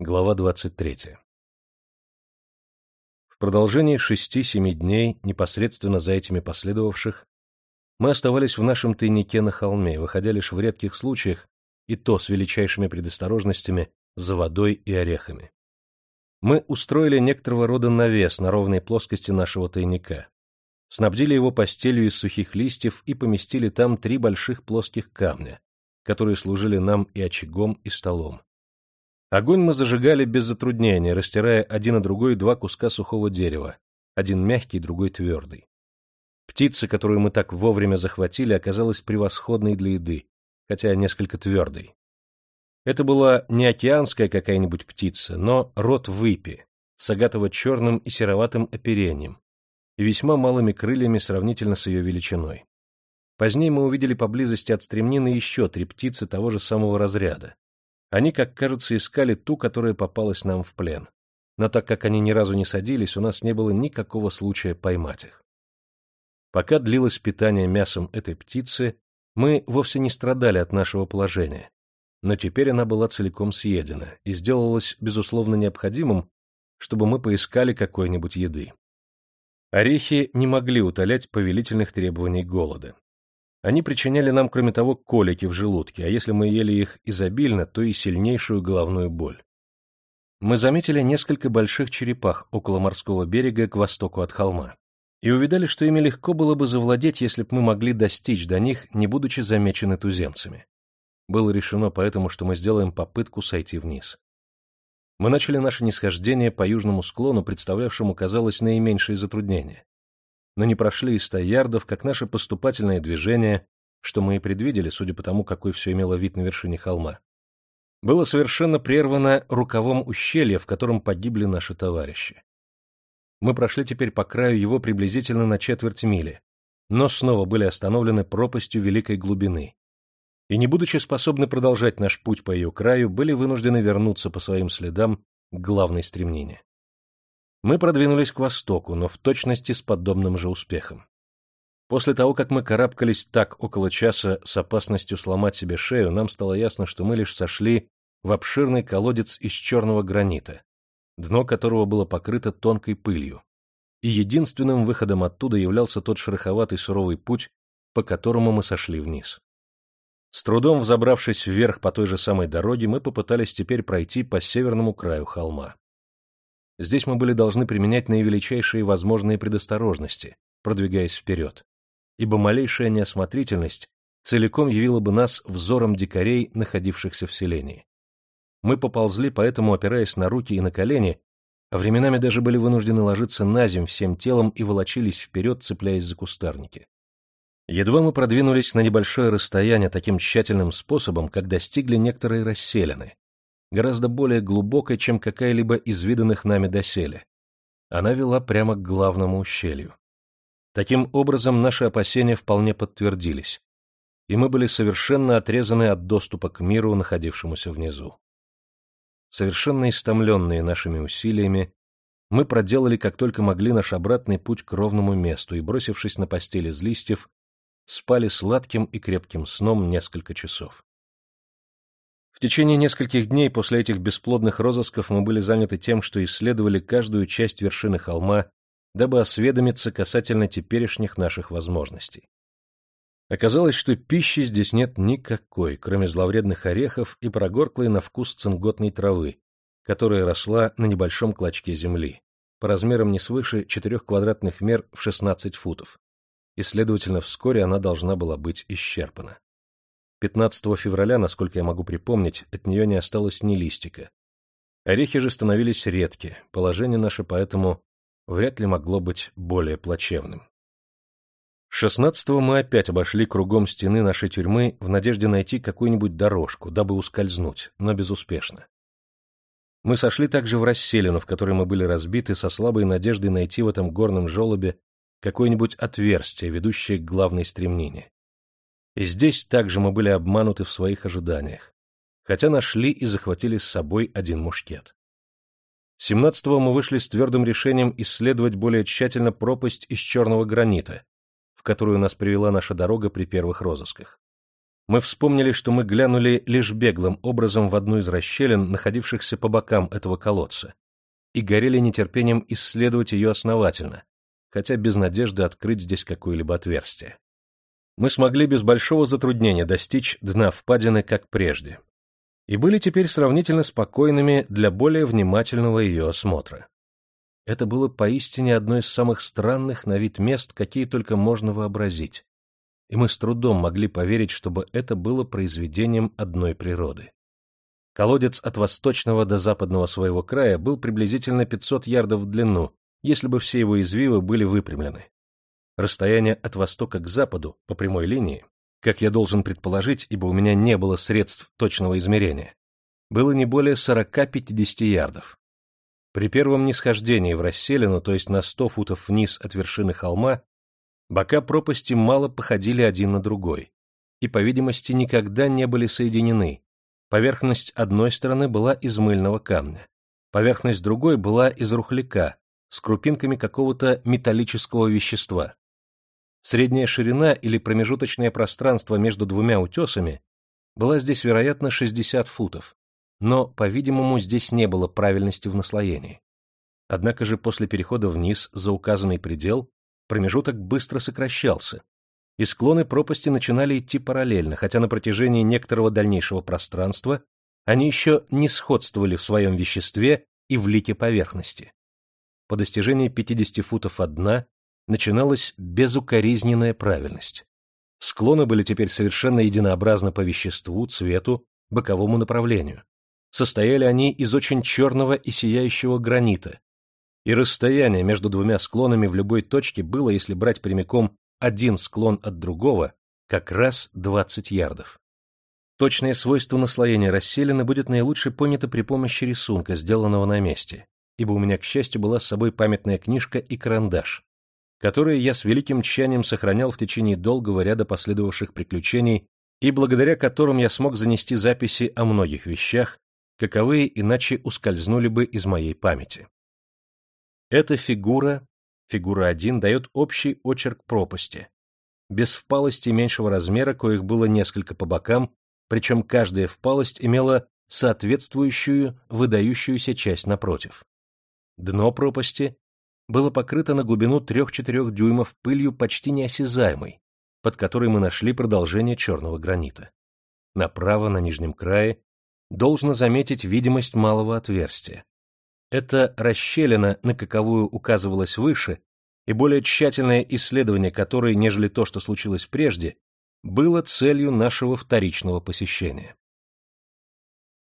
Глава 23. В продолжении шести-семи дней, непосредственно за этими последовавших, мы оставались в нашем тайнике на холме, выходя лишь в редких случаях, и то с величайшими предосторожностями, за водой и орехами. Мы устроили некоторого рода навес на ровной плоскости нашего тайника, снабдили его постелью из сухих листьев и поместили там три больших плоских камня, которые служили нам и очагом, и столом. Огонь мы зажигали без затруднения, растирая один на другой два куска сухого дерева, один мягкий, другой твердый. Птица, которую мы так вовремя захватили, оказалась превосходной для еды, хотя несколько твердой. Это была не океанская какая-нибудь птица, но род выпи, с агатово-черным и сероватым оперением, и весьма малыми крыльями сравнительно с ее величиной. Позднее мы увидели поблизости от стремнины еще три птицы того же самого разряда, они, как кажется, искали ту, которая попалась нам в плен. Но так как они ни разу не садились, у нас не было никакого случая поймать их. Пока длилось питание мясом этой птицы, мы вовсе не страдали от нашего положения. Но теперь она была целиком съедена и сделалось, безусловно, необходимым, чтобы мы поискали какой-нибудь еды. Орехи не могли утолять повелительных требований голода. Они причиняли нам, кроме того, колики в желудке, а если мы ели их изобильно, то и сильнейшую головную боль. Мы заметили несколько больших черепах около морского берега к востоку от холма и увидали, что ими легко было бы завладеть, если бы мы могли достичь до них, не будучи замечены туземцами. Было решено поэтому, что мы сделаем попытку сойти вниз. Мы начали наше нисхождение по южному склону, представлявшему, казалось, наименьшие затруднения но не прошли и ста ярдов, как наше поступательное движение, что мы и предвидели, судя по тому, какой все имело вид на вершине холма, было совершенно прервано рукавом ущелья, в котором погибли наши товарищи. Мы прошли теперь по краю его приблизительно на четверть мили, но снова были остановлены пропастью великой глубины, и, не будучи способны продолжать наш путь по ее краю, были вынуждены вернуться по своим следам к главной стремнине. Мы продвинулись к востоку, но в точности с подобным же успехом. После того, как мы карабкались так около часа с опасностью сломать себе шею, нам стало ясно, что мы лишь сошли в обширный колодец из черного гранита, дно которого было покрыто тонкой пылью, и единственным выходом оттуда являлся тот шероховатый суровый путь, по которому мы сошли вниз. С трудом взобравшись вверх по той же самой дороге, мы попытались теперь пройти по северному краю холма. Здесь мы были должны применять наивеличайшие возможные предосторожности, продвигаясь вперед, ибо малейшая неосмотрительность целиком явила бы нас взором дикарей, находившихся в селении. Мы поползли, поэтому, опираясь на руки и на колени, а временами даже были вынуждены ложиться на земь всем телом и волочились вперед, цепляясь за кустарники. Едва мы продвинулись на небольшое расстояние таким тщательным способом, как достигли некоторые расселены, гораздо более глубокой, чем какая-либо из виданных нами доселе. Она вела прямо к главному ущелью. Таким образом, наши опасения вполне подтвердились, и мы были совершенно отрезаны от доступа к миру, находившемуся внизу. Совершенно истомленные нашими усилиями, мы проделали как только могли наш обратный путь к ровному месту и, бросившись на постель из листьев, спали сладким и крепким сном несколько часов. В течение нескольких дней после этих бесплодных розысков мы были заняты тем, что исследовали каждую часть вершины холма, дабы осведомиться касательно теперешних наших возможностей. Оказалось, что пищи здесь нет никакой, кроме зловредных орехов и прогорклой на вкус цинготной травы, которая росла на небольшом клочке земли, по размерам не свыше четырех квадратных мер в 16 футов, и, следовательно, вскоре она должна была быть исчерпана. 15 февраля, насколько я могу припомнить, от нее не осталось ни листика. Орехи же становились редки, положение наше поэтому вряд ли могло быть более плачевным. 16-го мы опять обошли кругом стены нашей тюрьмы в надежде найти какую-нибудь дорожку, дабы ускользнуть, но безуспешно. Мы сошли также в расселину, в которой мы были разбиты, со слабой надеждой найти в этом горном желобе какое-нибудь отверстие, ведущее к главной стремнине. И здесь также мы были обмануты в своих ожиданиях, хотя нашли и захватили с собой один мушкет. 17-го мы вышли с твердым решением исследовать более тщательно пропасть из черного гранита, в которую нас привела наша дорога при первых розысках. Мы вспомнили, что мы глянули лишь беглым образом в одну из расщелин, находившихся по бокам этого колодца, и горели нетерпением исследовать ее основательно, хотя без надежды открыть здесь какое-либо отверстие. Мы смогли без большого затруднения достичь дна впадины, как прежде, и были теперь сравнительно спокойными для более внимательного ее осмотра. Это было поистине одно из самых странных на вид мест, какие только можно вообразить, и мы с трудом могли поверить, чтобы это было произведением одной природы. Колодец от восточного до западного своего края был приблизительно 500 ярдов в длину, если бы все его извивы были выпрямлены. Расстояние от востока к западу по прямой линии как я должен предположить, ибо у меня не было средств точного измерения, было не более 40-50 ярдов. При первом нисхождении в расселину, то есть на 100 футов вниз от вершины холма, бока пропасти мало походили один на другой и, по видимости, никогда не были соединены. Поверхность одной стороны была из мыльного камня, поверхность другой была из рухляка с крупинками какого-то металлического вещества. Средняя ширина или промежуточное пространство между двумя утесами была здесь, вероятно, 60 футов, но, по-видимому, здесь не было правильности в наслоении. Однако же после перехода вниз за указанный предел промежуток быстро сокращался, и склоны пропасти начинали идти параллельно, хотя на протяжении некоторого дальнейшего пространства они еще не сходствовали в своем веществе и в лике поверхности. По достижении 50 футов от дна начиналась безукоризненная правильность. Склоны были теперь совершенно единообразны по веществу, цвету, боковому направлению. Состояли они из очень черного и сияющего гранита, и расстояние между двумя склонами в любой точке было, если брать прямиком один склон от другого, как раз 20 ярдов. Точное свойство наслоения расселены будет наилучше понято при помощи рисунка, сделанного на месте, ибо у меня, к счастью, была с собой памятная книжка и карандаш, которые я с великим тщанием сохранял в течение долгого ряда последовавших приключений и благодаря которым я смог занести записи о многих вещах, каковые иначе ускользнули бы из моей памяти. Эта фигура, фигура 1, дает общий очерк пропасти, без впалости меньшего размера, коих было несколько по бокам, причем каждая впалость имела соответствующую выдающуюся часть напротив. Дно пропасти было покрыто на глубину 3-4 дюймов пылью почти неосязаемой, под которой мы нашли продолжение черного гранита. Направо, на нижнем крае, должно заметить видимость малого отверстия. Это расщелина, на каковую указывалось выше, и более тщательное исследование которой, нежели то, что случилось прежде, было целью нашего вторичного посещения.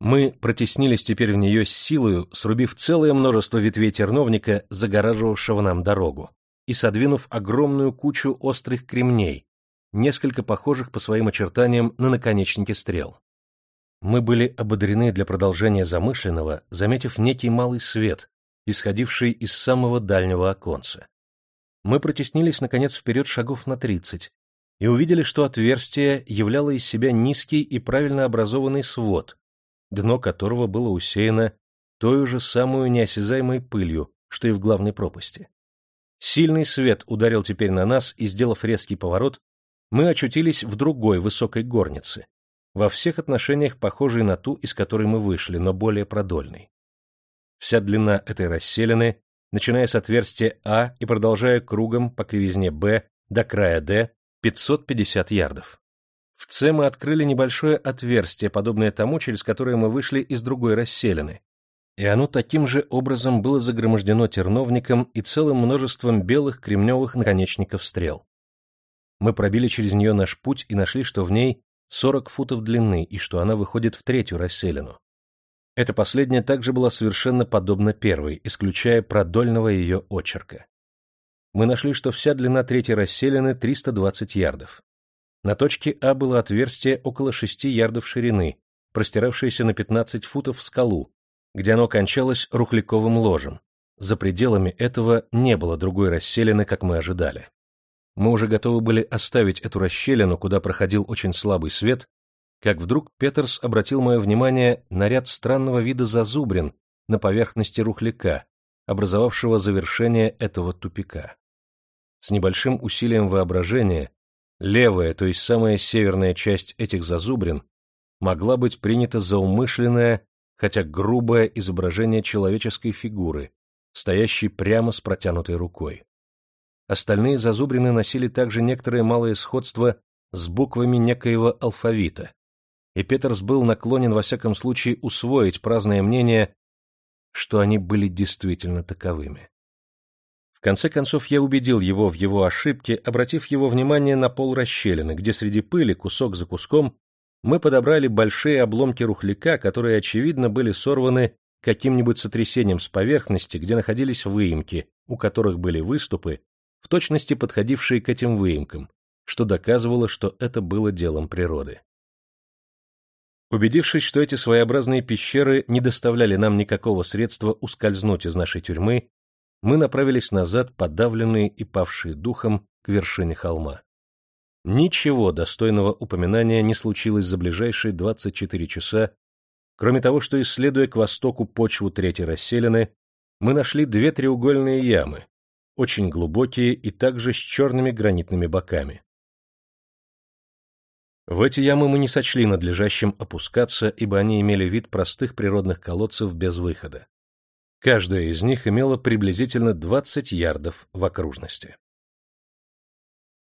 Мы протеснились теперь в нее с силою, срубив целое множество ветвей терновника, загораживавшего нам дорогу, и содвинув огромную кучу острых кремней, несколько похожих по своим очертаниям на наконечники стрел. Мы были ободрены для продолжения замышленного, заметив некий малый свет, исходивший из самого дальнего оконца. Мы протеснились, наконец, вперед шагов на тридцать и увидели, что отверстие являло из себя низкий и правильно образованный свод, дно которого было усеяно той же самую неосязаемой пылью, что и в главной пропасти. Сильный свет ударил теперь на нас, и, сделав резкий поворот, мы очутились в другой высокой горнице, во всех отношениях похожей на ту, из которой мы вышли, но более продольной. Вся длина этой расселены, начиная с отверстия А и продолжая кругом по кривизне Б до края Д, 550 ярдов. В С мы открыли небольшое отверстие, подобное тому, через которое мы вышли из другой расселены, и оно таким же образом было загромождено терновником и целым множеством белых кремневых наконечников стрел. Мы пробили через нее наш путь и нашли, что в ней 40 футов длины и что она выходит в третью расселину. Эта последняя также была совершенно подобна первой, исключая продольного ее очерка. Мы нашли, что вся длина третьей расселены 320 ярдов. На точке А было отверстие около шести ярдов ширины, простиравшееся на 15 футов в скалу, где оно кончалось рухляковым ложем. За пределами этого не было другой расселины, как мы ожидали. Мы уже готовы были оставить эту расщелину, куда проходил очень слабый свет, как вдруг Петерс обратил мое внимание на ряд странного вида зазубрин на поверхности рухляка, образовавшего завершение этого тупика. С небольшим усилием воображения Левая, то есть самая северная часть этих зазубрин, могла быть принята за умышленное, хотя грубое изображение человеческой фигуры, стоящей прямо с протянутой рукой. Остальные зазубрины носили также некоторое малое сходство с буквами некоего алфавита, и Петерс был наклонен во всяком случае усвоить праздное мнение, что они были действительно таковыми. Конце концов я убедил его в его ошибке, обратив его внимание на пол расщелины, где среди пыли, кусок за куском, мы подобрали большие обломки рухляка, которые, очевидно, были сорваны каким-нибудь сотрясением с поверхности, где находились выемки, у которых были выступы, в точности подходившие к этим выемкам, что доказывало, что это было делом природы. Убедившись, что эти своеобразные пещеры не доставляли нам никакого средства ускользнуть из нашей тюрьмы, мы направились назад, подавленные и павшие духом, к вершине холма. Ничего достойного упоминания не случилось за ближайшие 24 часа, кроме того, что, исследуя к востоку почву третьей расселены, мы нашли две треугольные ямы, очень глубокие и также с черными гранитными боками. В эти ямы мы не сочли надлежащим опускаться, ибо они имели вид простых природных колодцев без выхода. Каждая из них имела приблизительно 20 ярдов в окружности.